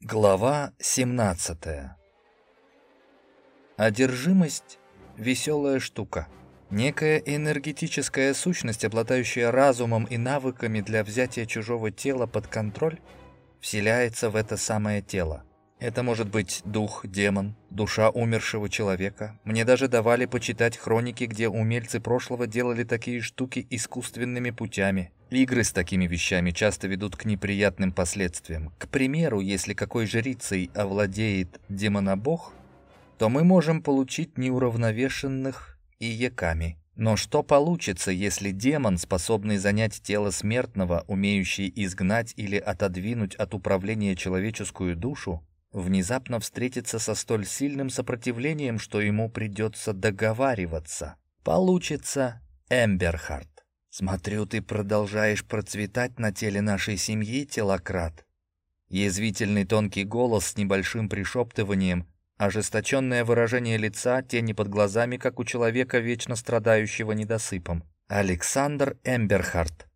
Глава 17 Одержимость — веселая штука. Некая энергетическая сущность, обладающая разумом и навыками для взятия чужого тела под контроль, вселяется в это самое тело. Это может быть дух, демон, душа умершего человека. Мне даже давали почитать хроники, где умельцы прошлого делали такие штуки искусственными путями. Игры с такими вещами часто ведут к неприятным последствиям. К примеру, если какой жрицей овладеет демонобог, то мы можем получить неуравновешенных и яками. Но что получится, если демон, способный занять тело смертного, умеющий изгнать или отодвинуть от управления человеческую душу, внезапно встретится со столь сильным сопротивлением, что ему придется договариваться. Получится Эмберхард. «Смотрю, ты продолжаешь процветать на теле нашей семьи, телократ». Язвительный тонкий голос с небольшим пришептыванием, ожесточенное выражение лица, тени под глазами, как у человека, вечно страдающего недосыпом. Александр Эмберхард,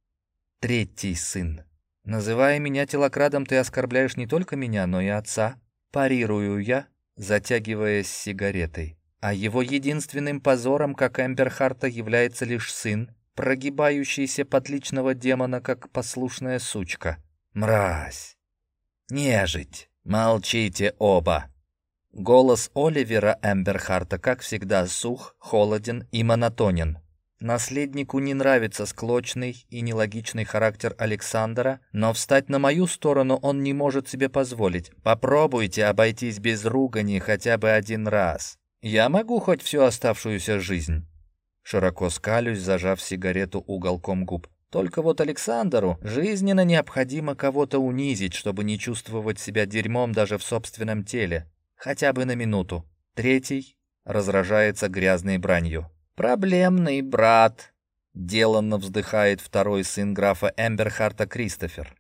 третий сын. Называя меня телокрадом, ты оскорбляешь не только меня, но и отца. Парирую я, затягиваясь сигаретой. А его единственным позором, как Эмберхарта, является лишь сын, прогибающийся под личного демона, как послушная сучка. Мразь! Нежить! Молчите оба! Голос Оливера Эмберхарта, как всегда, сух, холоден и монотонен. Наследнику не нравится склочный и нелогичный характер Александра, но встать на мою сторону он не может себе позволить. Попробуйте обойтись без ругани хотя бы один раз. Я могу хоть всю оставшуюся жизнь. Широко скалюсь, зажав сигарету уголком губ. Только вот Александру жизненно необходимо кого-то унизить, чтобы не чувствовать себя дерьмом даже в собственном теле. Хотя бы на минуту. Третий разражается грязной бранью. «Проблемный брат», — деланно вздыхает второй сын графа Эмберхарта Кристофер.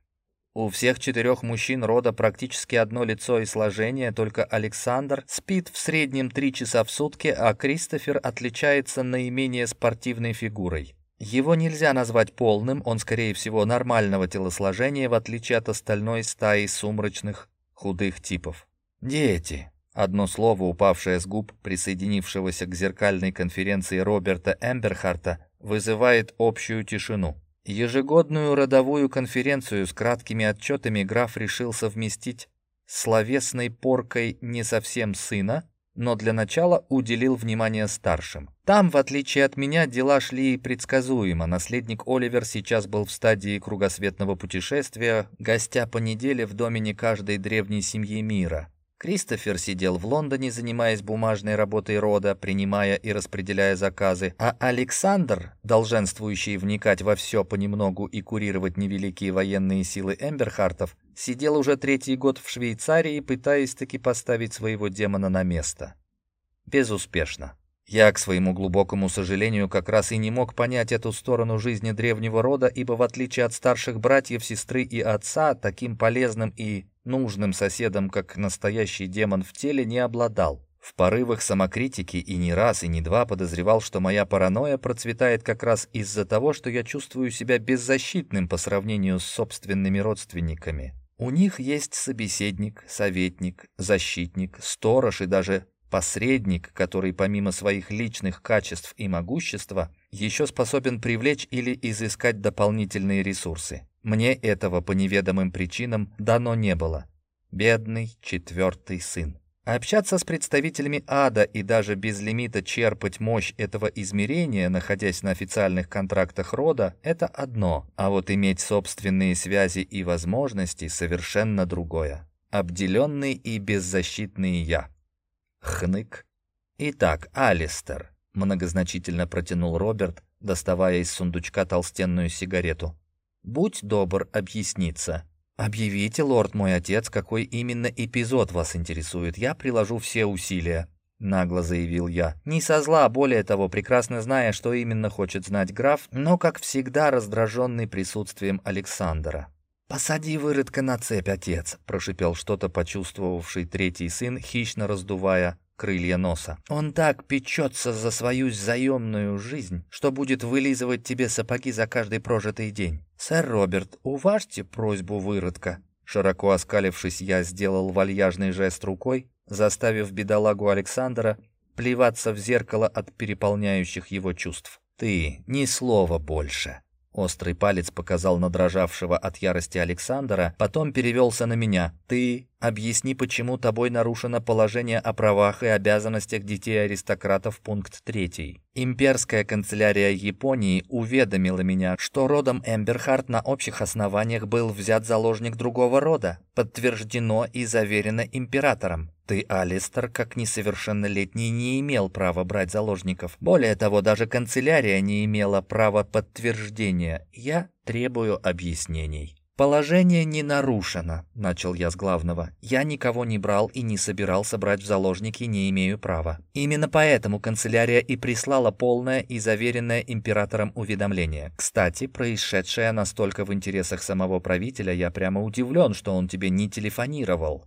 У всех четырех мужчин рода практически одно лицо и сложение, только Александр спит в среднем три часа в сутки, а Кристофер отличается наименее спортивной фигурой. Его нельзя назвать полным, он, скорее всего, нормального телосложения, в отличие от остальной стаи сумрачных, худых типов. Дети. Одно слово, упавшее с губ присоединившегося к зеркальной конференции Роберта Эмберхарта, вызывает общую тишину. Ежегодную родовую конференцию с краткими отчетами граф решил совместить с словесной поркой не совсем сына, но для начала уделил внимание старшим. Там, в отличие от меня, дела шли предсказуемо. Наследник Оливер сейчас был в стадии кругосветного путешествия, гостя по неделе в доме не каждой древней семьи мира. Кристофер сидел в Лондоне, занимаясь бумажной работой рода, принимая и распределяя заказы, а Александр, долженствующий вникать во все понемногу и курировать невеликие военные силы Эмберхартов, сидел уже третий год в Швейцарии, пытаясь таки поставить своего демона на место. Безуспешно. Я, к своему глубокому сожалению, как раз и не мог понять эту сторону жизни древнего рода, ибо в отличие от старших братьев, сестры и отца, таким полезным и нужным соседом, как настоящий демон в теле, не обладал. В порывах самокритики и не раз, и не два подозревал, что моя паранойя процветает как раз из-за того, что я чувствую себя беззащитным по сравнению с собственными родственниками. У них есть собеседник, советник, защитник, сторож и даже посредник, который помимо своих личных качеств и могущества еще способен привлечь или изыскать дополнительные ресурсы. Мне этого по неведомым причинам дано не было. Бедный четвертый сын. Общаться с представителями ада и даже без лимита черпать мощь этого измерения, находясь на официальных контрактах рода, это одно, а вот иметь собственные связи и возможности совершенно другое. Обделенный и беззащитный я. Хнык. Итак, Алистер, многозначительно протянул Роберт, доставая из сундучка толстенную сигарету. Будь добр объясниться. Объявите, лорд мой отец, какой именно эпизод вас интересует. Я приложу все усилия. Нагло заявил я. Не со зла, более того, прекрасно зная, что именно хочет знать граф, но, как всегда, раздраженный присутствием Александра. «Посади выродка на цепь, отец!» — прошипел что-то почувствовавший третий сын, хищно раздувая крылья носа. «Он так печется за свою заемную жизнь, что будет вылизывать тебе сапоги за каждый прожитый день. Сэр Роберт, уважьте просьбу выродка. Широко оскалившись, я сделал вальяжный жест рукой, заставив бедолагу Александра плеваться в зеркало от переполняющих его чувств. «Ты ни слова больше». Острый палец показал на дрожавшего от ярости Александра, потом перевелся на меня. «Ты объясни, почему тобой нарушено положение о правах и обязанностях детей-аристократов, пункт 3. Имперская канцелярия Японии уведомила меня, что родом Эмберхарт на общих основаниях был взят заложник другого рода, подтверждено и заверено императором. Ты, Алистер, как несовершеннолетний, не имел права брать заложников. Более того, даже канцелярия не имела права подтверждения. Я требую объяснений. «Положение не нарушено», — начал я с главного. «Я никого не брал и не собирался брать в заложники, не имею права. Именно поэтому канцелярия и прислала полное и заверенное императором уведомление. Кстати, происшедшее настолько в интересах самого правителя, я прямо удивлен, что он тебе не телефонировал.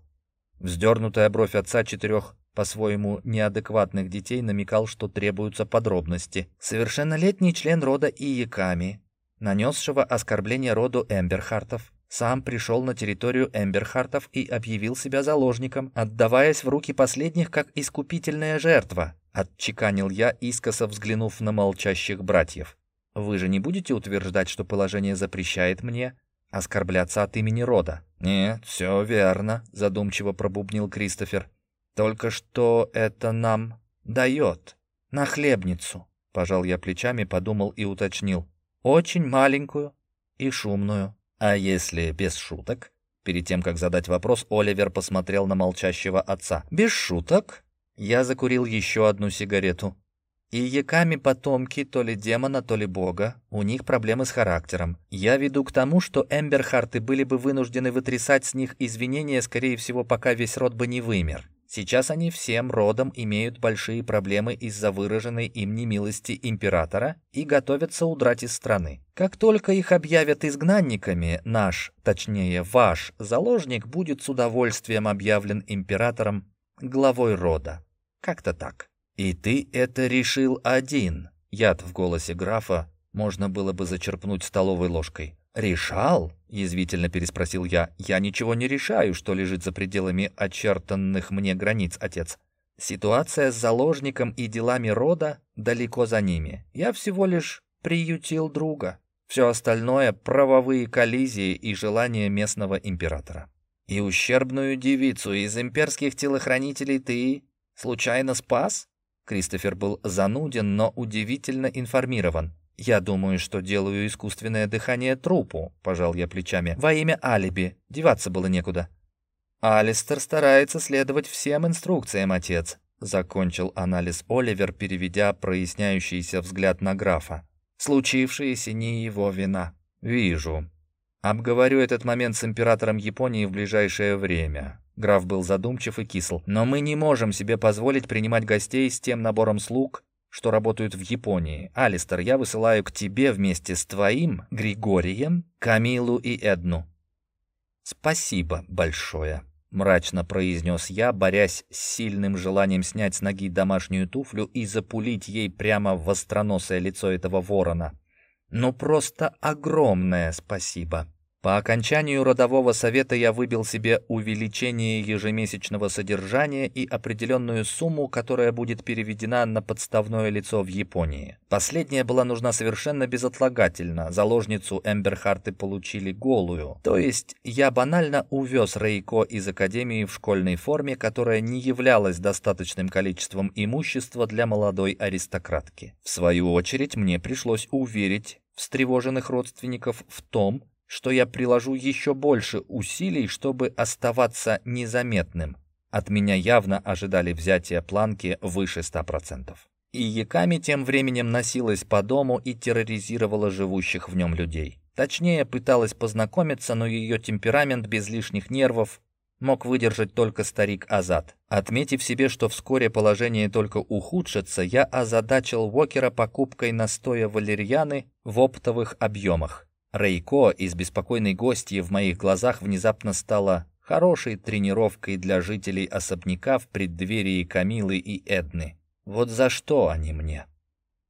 Вздернутая бровь отца четырех по-своему неадекватных детей намекал, что требуются подробности. Совершеннолетний член рода Иеками, нанесшего оскорбление роду Эмберхартов, сам пришел на территорию Эмберхартов и объявил себя заложником, отдаваясь в руки последних как искупительная жертва, отчеканил я, искоса взглянув на молчащих братьев. Вы же не будете утверждать, что положение запрещает мне оскорбляться от имени рода. «Нет, все верно», — задумчиво пробубнил Кристофер. «Только что это нам дает? На хлебницу», — пожал я плечами, подумал и уточнил. «Очень маленькую и шумную». «А если без шуток?» Перед тем, как задать вопрос, Оливер посмотрел на молчащего отца. «Без шуток?» Я закурил еще одну сигарету. И яками потомки то ли демона, то ли бога, у них проблемы с характером. Я веду к тому, что Эмберхарты были бы вынуждены вытрясать с них извинения, скорее всего, пока весь род бы не вымер. Сейчас они всем родом имеют большие проблемы из-за выраженной им немилости императора и готовятся удрать из страны. Как только их объявят изгнанниками, наш, точнее ваш, заложник будет с удовольствием объявлен императором главой рода. Как-то так. «И ты это решил один?» Яд в голосе графа можно было бы зачерпнуть столовой ложкой. «Решал?» — язвительно переспросил я. «Я ничего не решаю, что лежит за пределами очертанных мне границ, отец. Ситуация с заложником и делами рода далеко за ними. Я всего лишь приютил друга. Все остальное — правовые коллизии и желания местного императора. И ущербную девицу из имперских телохранителей ты случайно спас?» Кристофер был зануден, но удивительно информирован. «Я думаю, что делаю искусственное дыхание трупу», — пожал я плечами. «Во имя алиби. Деваться было некуда». «Алистер старается следовать всем инструкциям, отец», — закончил анализ Оливер, переведя проясняющийся взгляд на графа. «Случившееся не его вина». «Вижу. Обговорю этот момент с императором Японии в ближайшее время. Граф был задумчив и кисл. «Но мы не можем себе позволить принимать гостей с тем набором слуг, что работают в Японии. Алистер, я высылаю к тебе вместе с твоим Григорием, Камилу и Эдну». «Спасибо большое», — мрачно произнес я, борясь с сильным желанием снять с ноги домашнюю туфлю и запулить ей прямо в остроносое лицо этого ворона. «Ну просто огромное спасибо». По окончанию родового совета я выбил себе увеличение ежемесячного содержания и определенную сумму, которая будет переведена на подставное лицо в Японии. Последняя была нужна совершенно безотлагательно. Заложницу Эмберхарты получили голую. То есть я банально увез Рейко из академии в школьной форме, которая не являлась достаточным количеством имущества для молодой аристократки. В свою очередь мне пришлось уверить встревоженных родственников в том, что я приложу еще больше усилий, чтобы оставаться незаметным. От меня явно ожидали взятия планки выше 100%. И Яками тем временем носилась по дому и терроризировала живущих в нем людей. Точнее, пыталась познакомиться, но ее темперамент без лишних нервов мог выдержать только старик Азат. Отметив себе, что вскоре положение только ухудшится, я озадачил Уокера покупкой настоя валерьяны в оптовых объемах. Рейко из беспокойной гостьи в моих глазах внезапно стала хорошей тренировкой для жителей особняка в преддверии Камилы и Эдны. Вот за что они мне?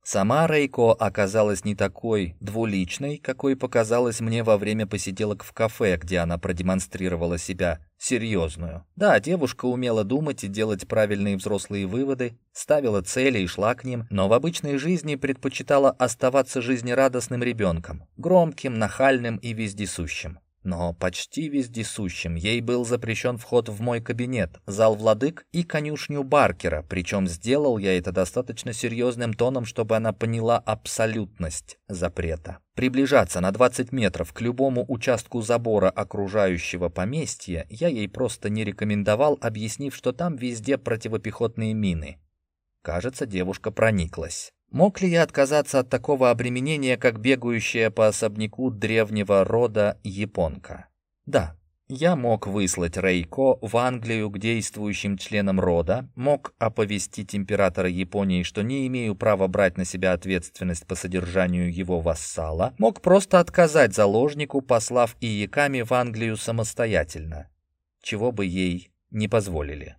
Сама Рейко оказалась не такой двуличной, какой показалась мне во время посиделок в кафе, где она продемонстрировала себя серьезную. Да, девушка умела думать и делать правильные взрослые выводы, ставила цели и шла к ним, но в обычной жизни предпочитала оставаться жизнерадостным ребенком, громким, нахальным и вездесущим но почти вездесущим. Ей был запрещен вход в мой кабинет, зал владык и конюшню Баркера, причем сделал я это достаточно серьезным тоном, чтобы она поняла абсолютность запрета. Приближаться на 20 метров к любому участку забора окружающего поместья я ей просто не рекомендовал, объяснив, что там везде противопехотные мины. Кажется, девушка прониклась. Мог ли я отказаться от такого обременения, как бегающая по особняку древнего рода японка? Да, я мог выслать Рейко в Англию к действующим членам рода, мог оповестить императора Японии, что не имею права брать на себя ответственность по содержанию его вассала, мог просто отказать заложнику, послав Ияками в Англию самостоятельно, чего бы ей не позволили.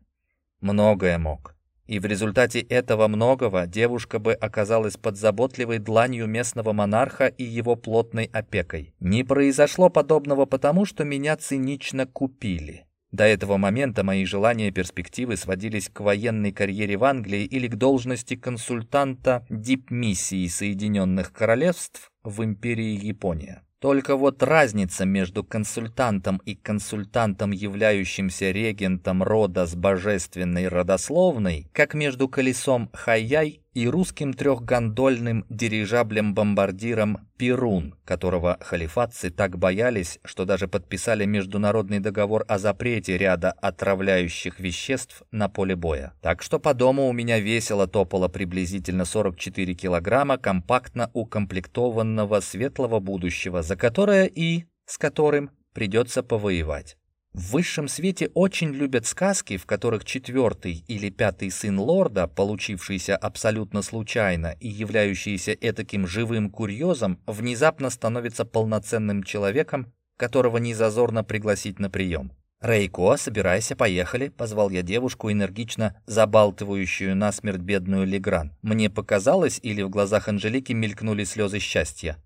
Многое мог. И в результате этого многого девушка бы оказалась под заботливой дланью местного монарха и его плотной опекой. Не произошло подобного потому, что меня цинично купили. До этого момента мои желания и перспективы сводились к военной карьере в Англии или к должности консультанта дипмиссии Соединенных Королевств в империи Япония. Только вот разница между консультантом и консультантом, являющимся регентом рода с божественной родословной, как между колесом Хайяй и русским трехгондольным дирижаблем-бомбардиром «Перун», которого халифатцы так боялись, что даже подписали международный договор о запрете ряда отравляющих веществ на поле боя. Так что по дому у меня весело топало приблизительно 44 килограмма компактно укомплектованного светлого будущего, за которое и с которым придется повоевать. В высшем свете очень любят сказки, в которых четвертый или пятый сын лорда, получившийся абсолютно случайно и являющийся этаким живым курьезом, внезапно становится полноценным человеком, которого не зазорно пригласить на прием. «Рейко, собирайся, поехали», — позвал я девушку, энергично забалтывающую насмерть бедную Легран. Мне показалось, или в глазах Анжелики мелькнули слезы счастья.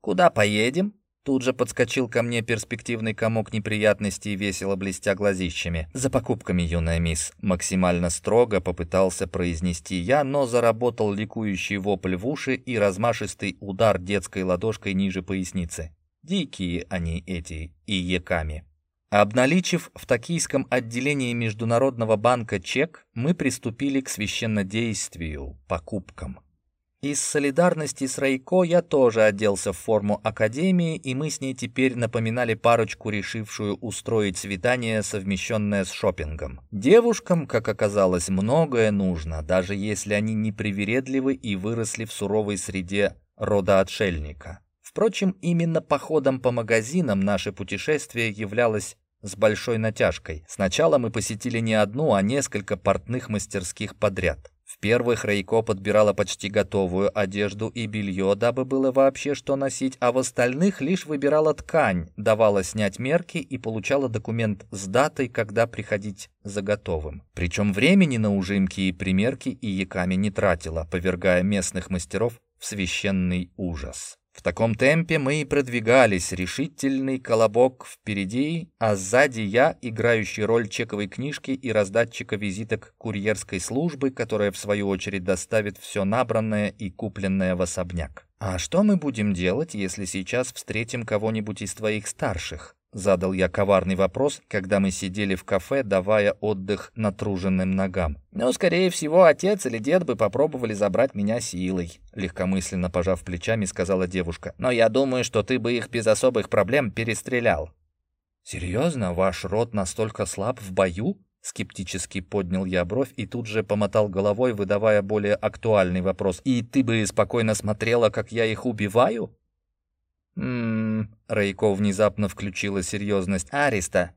«Куда поедем?» Тут же подскочил ко мне перспективный комок неприятностей, весело блестя глазищами. «За покупками, юная мисс!» Максимально строго попытался произнести я, но заработал ликующий вопль в уши и размашистый удар детской ладошкой ниже поясницы. Дикие они эти и яками. Обналичив в токийском отделении Международного банка чек, мы приступили к священнодействию, покупкам. Из солидарности с Райко я тоже оделся в форму академии, и мы с ней теперь напоминали парочку, решившую устроить свидание, совмещенное с шопингом. Девушкам, как оказалось, многое нужно, даже если они не привередливы и выросли в суровой среде рода отшельника. Впрочем, именно походом по магазинам наше путешествие являлось с большой натяжкой. Сначала мы посетили не одну, а несколько портных мастерских подряд. В первых Рейко подбирала почти готовую одежду и белье, дабы было вообще что носить, а в остальных лишь выбирала ткань, давала снять мерки и получала документ с датой, когда приходить за готовым. Причем времени на ужимки и примерки и яками не тратила, повергая местных мастеров в священный ужас. В таком темпе мы и продвигались, решительный колобок впереди, а сзади я, играющий роль чековой книжки и раздатчика визиток курьерской службы, которая в свою очередь доставит все набранное и купленное в особняк. «А что мы будем делать, если сейчас встретим кого-нибудь из твоих старших?» Задал я коварный вопрос, когда мы сидели в кафе, давая отдых натруженным ногам. «Ну, скорее всего, отец или дед бы попробовали забрать меня силой», легкомысленно пожав плечами, сказала девушка. «Но я думаю, что ты бы их без особых проблем перестрелял». «Серьезно? Ваш род настолько слаб в бою?» Скептически поднял я бровь и тут же помотал головой, выдавая более актуальный вопрос. «И ты бы спокойно смотрела, как я их убиваю?» «Ммм...» Рейко внезапно включила серьезность. «Ариста,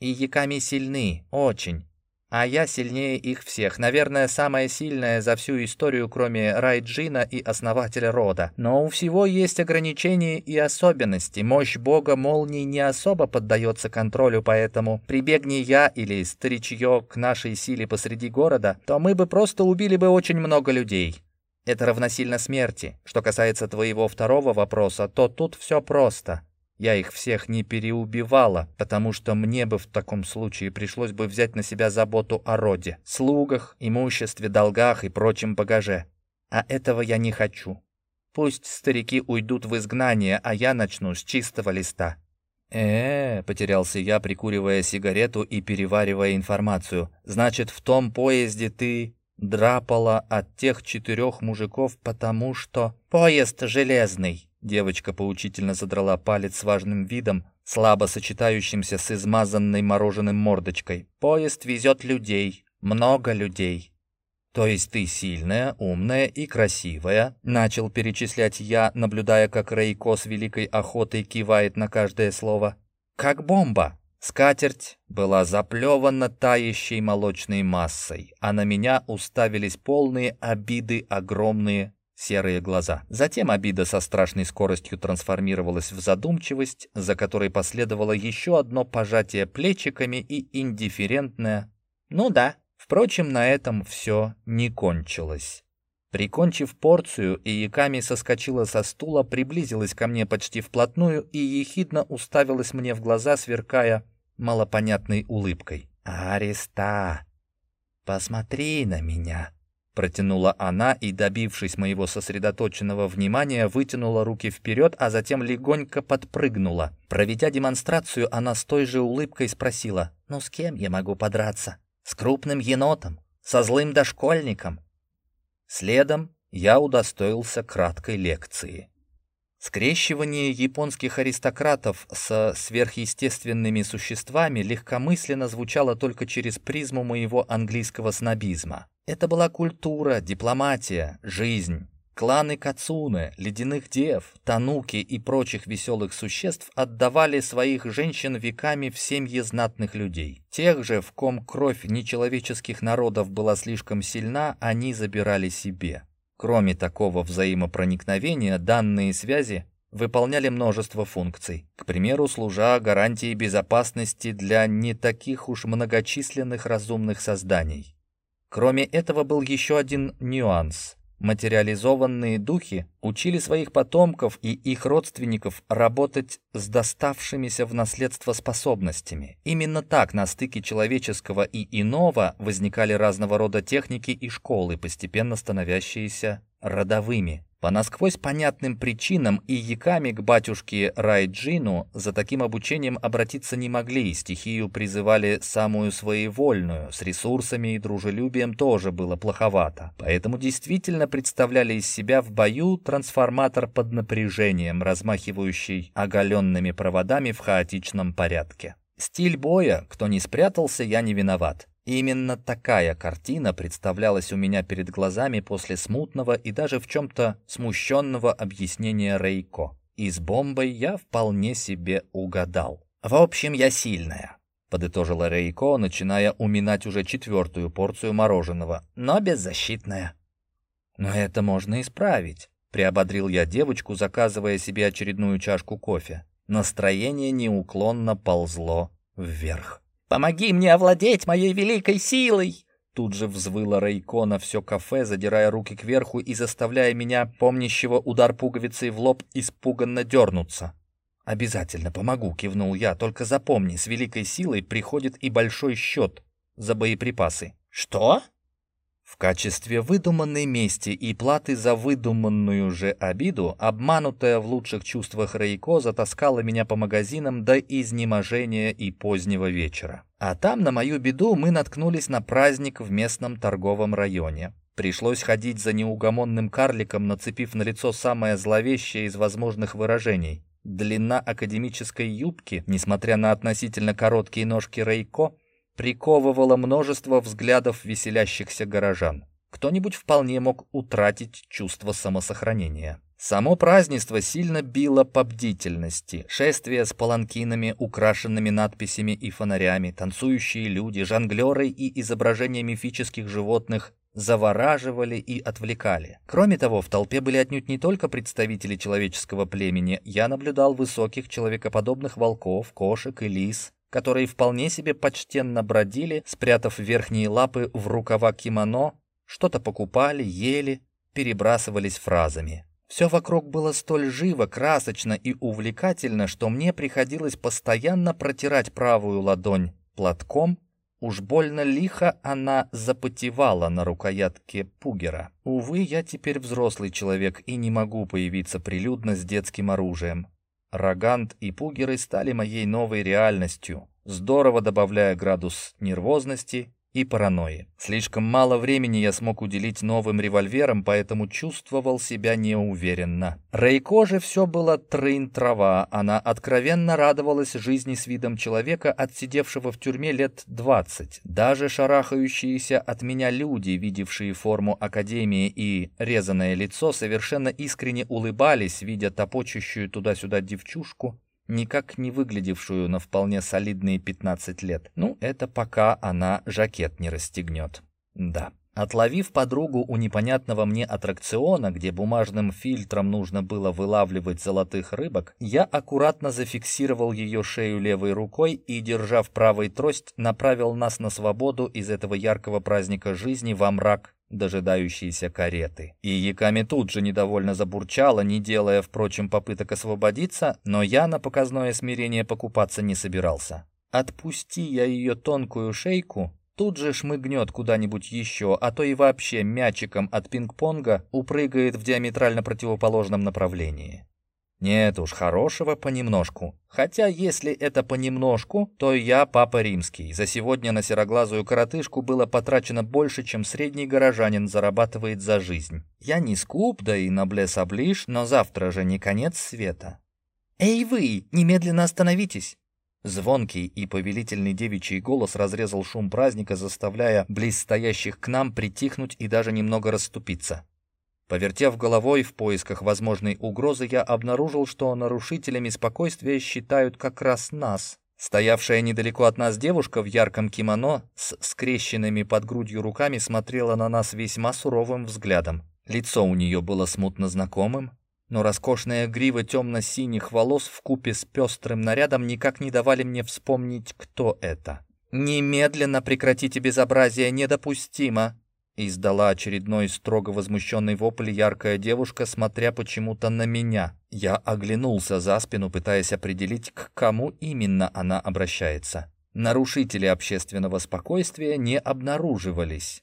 и Яками сильны, очень. А я сильнее их всех. Наверное, самая сильная за всю историю, кроме Райджина и основателя рода. Но у всего есть ограничения и особенности. Мощь бога молний не особо поддается контролю, поэтому прибегни я или старичье к нашей силе посреди города, то мы бы просто убили бы очень много людей. Это равносильно смерти. Что касается твоего второго вопроса, то тут все просто. Я их всех не переубивала, потому что мне бы в таком случае пришлось бы взять на себя заботу о роде, слугах, имуществе, долгах и прочем багаже. А этого я не хочу. Пусть старики уйдут в изгнание, а я начну с чистого листа. Э, -э потерялся я, прикуривая сигарету и переваривая информацию. Значит, в том поезде ты драпала от тех четырех мужиков, потому что поезд железный. Девочка поучительно задрала палец с важным видом, слабо сочетающимся с измазанной мороженым мордочкой. «Поезд везет людей. Много людей». «То есть ты сильная, умная и красивая?» Начал перечислять я, наблюдая, как Рейко с великой охотой кивает на каждое слово. «Как бомба!» Скатерть была заплевана тающей молочной массой, а на меня уставились полные обиды огромные серые глаза. Затем обида со страшной скоростью трансформировалась в задумчивость, за которой последовало еще одно пожатие плечиками и индифферентное «ну да». Впрочем, на этом все не кончилось. Прикончив порцию, и Яками соскочила со стула, приблизилась ко мне почти вплотную и ехидно уставилась мне в глаза, сверкая малопонятной улыбкой. «Ареста, посмотри на меня!» Протянула она и, добившись моего сосредоточенного внимания, вытянула руки вперед, а затем легонько подпрыгнула. Проведя демонстрацию, она с той же улыбкой спросила, «Ну с кем я могу подраться? С крупным енотом? Со злым дошкольником?» Следом я удостоился краткой лекции. Скрещивание японских аристократов со сверхъестественными существами легкомысленно звучало только через призму моего английского снобизма. Это была культура, дипломатия, жизнь. Кланы Кацуны, ледяных дев, тануки и прочих веселых существ отдавали своих женщин веками в семьи знатных людей. Тех же, в ком кровь нечеловеческих народов была слишком сильна, они забирали себе. Кроме такого взаимопроникновения, данные связи выполняли множество функций, к примеру, служа гарантией безопасности для не таких уж многочисленных разумных созданий. Кроме этого был еще один нюанс. Материализованные духи учили своих потомков и их родственников работать с доставшимися в наследство способностями. Именно так на стыке человеческого и иного возникали разного рода техники и школы, постепенно становящиеся родовыми. По насквозь понятным причинам и яками к батюшке Райджину за таким обучением обратиться не могли, стихию призывали самую своевольную, с ресурсами и дружелюбием тоже было плоховато. Поэтому действительно представляли из себя в бою трансформатор под напряжением, размахивающий оголенными проводами в хаотичном порядке. Стиль боя, кто не спрятался, я не виноват. Именно такая картина представлялась у меня перед глазами после смутного и даже в чем-то смущенного объяснения Рейко. И с бомбой я вполне себе угадал. «В общем, я сильная», — подытожила Рейко, начиная уминать уже четвертую порцию мороженого, но беззащитная. «Но это можно исправить», — приободрил я девочку, заказывая себе очередную чашку кофе. Настроение неуклонно ползло вверх. «Помоги мне овладеть моей великой силой!» Тут же взвыла Рейко на все кафе, задирая руки кверху и заставляя меня, помнящего удар пуговицей в лоб, испуганно дернуться. «Обязательно помогу», — кивнул я, — «только запомни, с великой силой приходит и большой счет за боеприпасы». «Что?» В качестве выдуманной мести и платы за выдуманную же обиду, обманутая в лучших чувствах Рейко затаскала меня по магазинам до изнеможения и позднего вечера. А там, на мою беду, мы наткнулись на праздник в местном торговом районе. Пришлось ходить за неугомонным карликом, нацепив на лицо самое зловещее из возможных выражений. Длина академической юбки, несмотря на относительно короткие ножки Рейко, приковывало множество взглядов веселящихся горожан. Кто-нибудь вполне мог утратить чувство самосохранения. Само празднество сильно било по бдительности. Шествия с паланкинами, украшенными надписями и фонарями, танцующие люди, жонглеры и изображения мифических животных завораживали и отвлекали. Кроме того, в толпе были отнюдь не только представители человеческого племени. Я наблюдал высоких человекоподобных волков, кошек и лис, которые вполне себе почтенно бродили, спрятав верхние лапы в рукава кимоно, что-то покупали, ели, перебрасывались фразами. Все вокруг было столь живо, красочно и увлекательно, что мне приходилось постоянно протирать правую ладонь платком, уж больно лихо она запотевала на рукоятке пугера. Увы, я теперь взрослый человек и не могу появиться прилюдно с детским оружием. Рогант и пугеры стали моей новой реальностью, здорово добавляя градус нервозности и паранойи. Слишком мало времени я смог уделить новым револьверам, поэтому чувствовал себя неуверенно. Рейко же все было трын-трава. Она откровенно радовалась жизни с видом человека, отсидевшего в тюрьме лет двадцать. Даже шарахающиеся от меня люди, видевшие форму Академии и резаное лицо, совершенно искренне улыбались, видя топочущую туда-сюда девчушку, никак не выглядевшую на вполне солидные 15 лет. Ну, это пока она жакет не расстегнет. Да. Отловив подругу у непонятного мне аттракциона, где бумажным фильтром нужно было вылавливать золотых рыбок, я аккуратно зафиксировал ее шею левой рукой и, держа в правой трость, направил нас на свободу из этого яркого праздника жизни во мрак дожидающиеся кареты. И Яками тут же недовольно забурчала, не делая, впрочем, попыток освободиться, но я на показное смирение покупаться не собирался. Отпусти я ее тонкую шейку, тут же шмыгнет куда-нибудь еще, а то и вообще мячиком от пинг-понга упрыгает в диаметрально противоположном направлении. Нет уж, хорошего понемножку. Хотя, если это понемножку, то я папа римский. За сегодня на сероглазую коротышку было потрачено больше, чем средний горожанин зарабатывает за жизнь. Я не скуп, да и на блес-оближ, но завтра же не конец света. «Эй вы, немедленно остановитесь!» Звонкий и повелительный девичий голос разрезал шум праздника, заставляя близстоящих к нам притихнуть и даже немного расступиться. Повертев головой в поисках возможной угрозы, я обнаружил, что нарушителями спокойствия считают как раз нас. Стоявшая недалеко от нас девушка в ярком кимоно с скрещенными под грудью руками смотрела на нас весьма суровым взглядом. Лицо у нее было смутно знакомым, но роскошная грива темно-синих волос в купе с пестрым нарядом никак не давали мне вспомнить, кто это. «Немедленно прекратите безобразие, недопустимо!» Издала очередной строго возмущенный вопль яркая девушка, смотря почему-то на меня. Я оглянулся за спину, пытаясь определить, к кому именно она обращается. Нарушители общественного спокойствия не обнаруживались.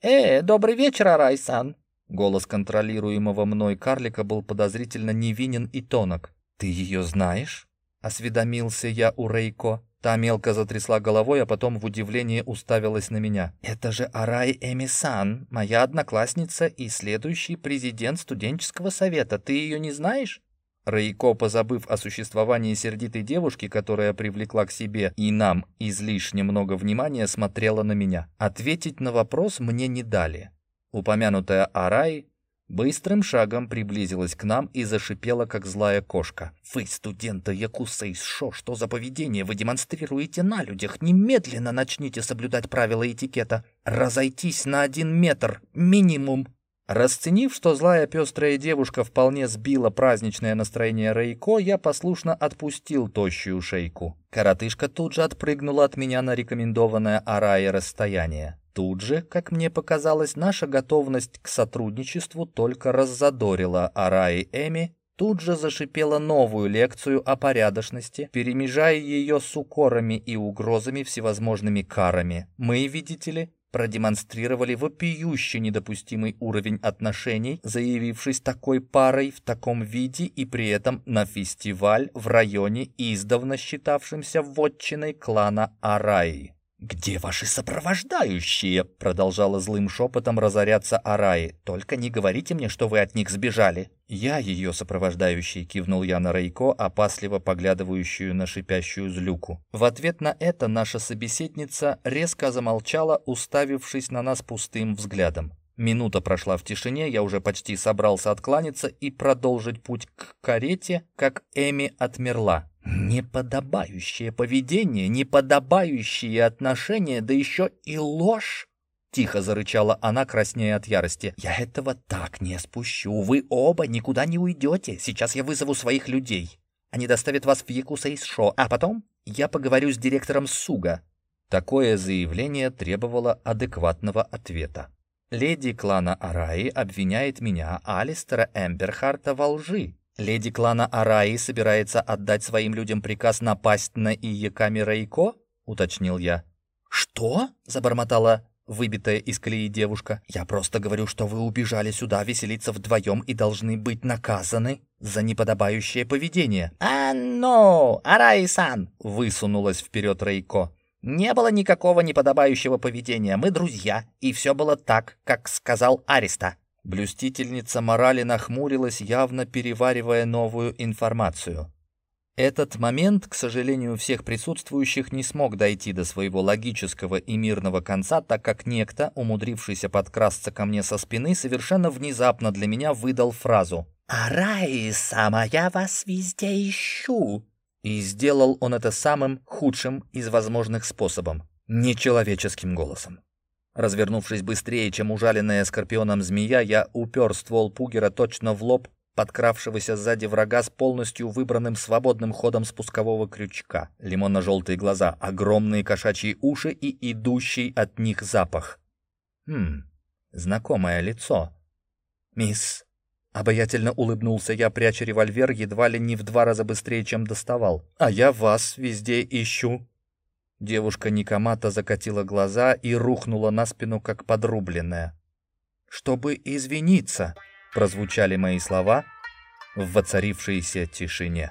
«Э, добрый вечер, Арайсан!» Голос контролируемого мной карлика был подозрительно невинен и тонок. «Ты ее знаешь?» — осведомился я у Рейко. Та мелко затрясла головой, а потом в удивлении уставилась на меня. «Это же Арай Эмисан, моя одноклассница и следующий президент студенческого совета. Ты ее не знаешь?» Рейко, позабыв о существовании сердитой девушки, которая привлекла к себе и нам излишне много внимания, смотрела на меня. Ответить на вопрос мне не дали. Упомянутая Арай Быстрым шагом приблизилась к нам и зашипела, как злая кошка. «Вы, студенты Якуса из Шо, что за поведение вы демонстрируете на людях? Немедленно начните соблюдать правила этикета. Разойтись на один метр, минимум!» Расценив, что злая пестрая девушка вполне сбила праздничное настроение Рейко, я послушно отпустил тощую шейку. Коротышка тут же отпрыгнула от меня на рекомендованное Арае расстояние. Тут же, как мне показалось, наша готовность к сотрудничеству только раззадорила Араи Эми, тут же зашипела новую лекцию о порядочности, перемежая ее с укорами и угрозами всевозможными карами. Мы, видите ли, продемонстрировали вопиюще недопустимый уровень отношений, заявившись такой парой в таком виде и при этом на фестиваль в районе, издавна считавшимся вотчиной клана Араи. «Где ваши сопровождающие?» — продолжала злым шепотом разоряться Араи. «Только не говорите мне, что вы от них сбежали». «Я ее сопровождающий», — кивнул я на Рейко, опасливо поглядывающую на шипящую злюку. В ответ на это наша собеседница резко замолчала, уставившись на нас пустым взглядом. Минута прошла в тишине, я уже почти собрался откланяться и продолжить путь к карете, как Эми отмерла. Неподобающее поведение, неподобающие отношения, да еще и ложь. Тихо зарычала она, краснея от ярости. «Я этого так не спущу. Вы оба никуда не уйдете. Сейчас я вызову своих людей. Они доставят вас в Якусейс-Шо, а потом я поговорю с директором Суга». Такое заявление требовало адекватного ответа. Леди клана Араи обвиняет меня, Алистера Эмберхарта, во лжи. Леди клана Араи собирается отдать своим людям приказ напасть на Иеками Рейко?» — уточнил я. «Что?» — забормотала выбитая из колеи девушка. «Я просто говорю, что вы убежали сюда веселиться вдвоем и должны быть наказаны за неподобающее поведение». «А ну, Араи-сан!» — высунулась вперед Рейко. «Не было никакого неподобающего поведения. Мы друзья, и все было так, как сказал Ариста». Блюстительница морали нахмурилась, явно переваривая новую информацию. Этот момент, к сожалению, всех присутствующих не смог дойти до своего логического и мирного конца, так как некто, умудрившийся подкрасться ко мне со спины, совершенно внезапно для меня выдал фразу «Араи, сама я вас везде ищу!» И сделал он это самым худшим из возможных способов — нечеловеческим голосом. Развернувшись быстрее, чем ужаленная скорпионом змея, я упер ствол пугера точно в лоб подкравшегося сзади врага с полностью выбранным свободным ходом спускового крючка. Лимонно-желтые глаза, огромные кошачьи уши и идущий от них запах. Хм, знакомое лицо. «Мисс!» Обаятельно улыбнулся я, пряча револьвер едва ли не в два раза быстрее, чем доставал. «А я вас везде ищу!» Девушка Никомата закатила глаза и рухнула на спину, как подрубленная. «Чтобы извиниться!» прозвучали мои слова в воцарившейся тишине.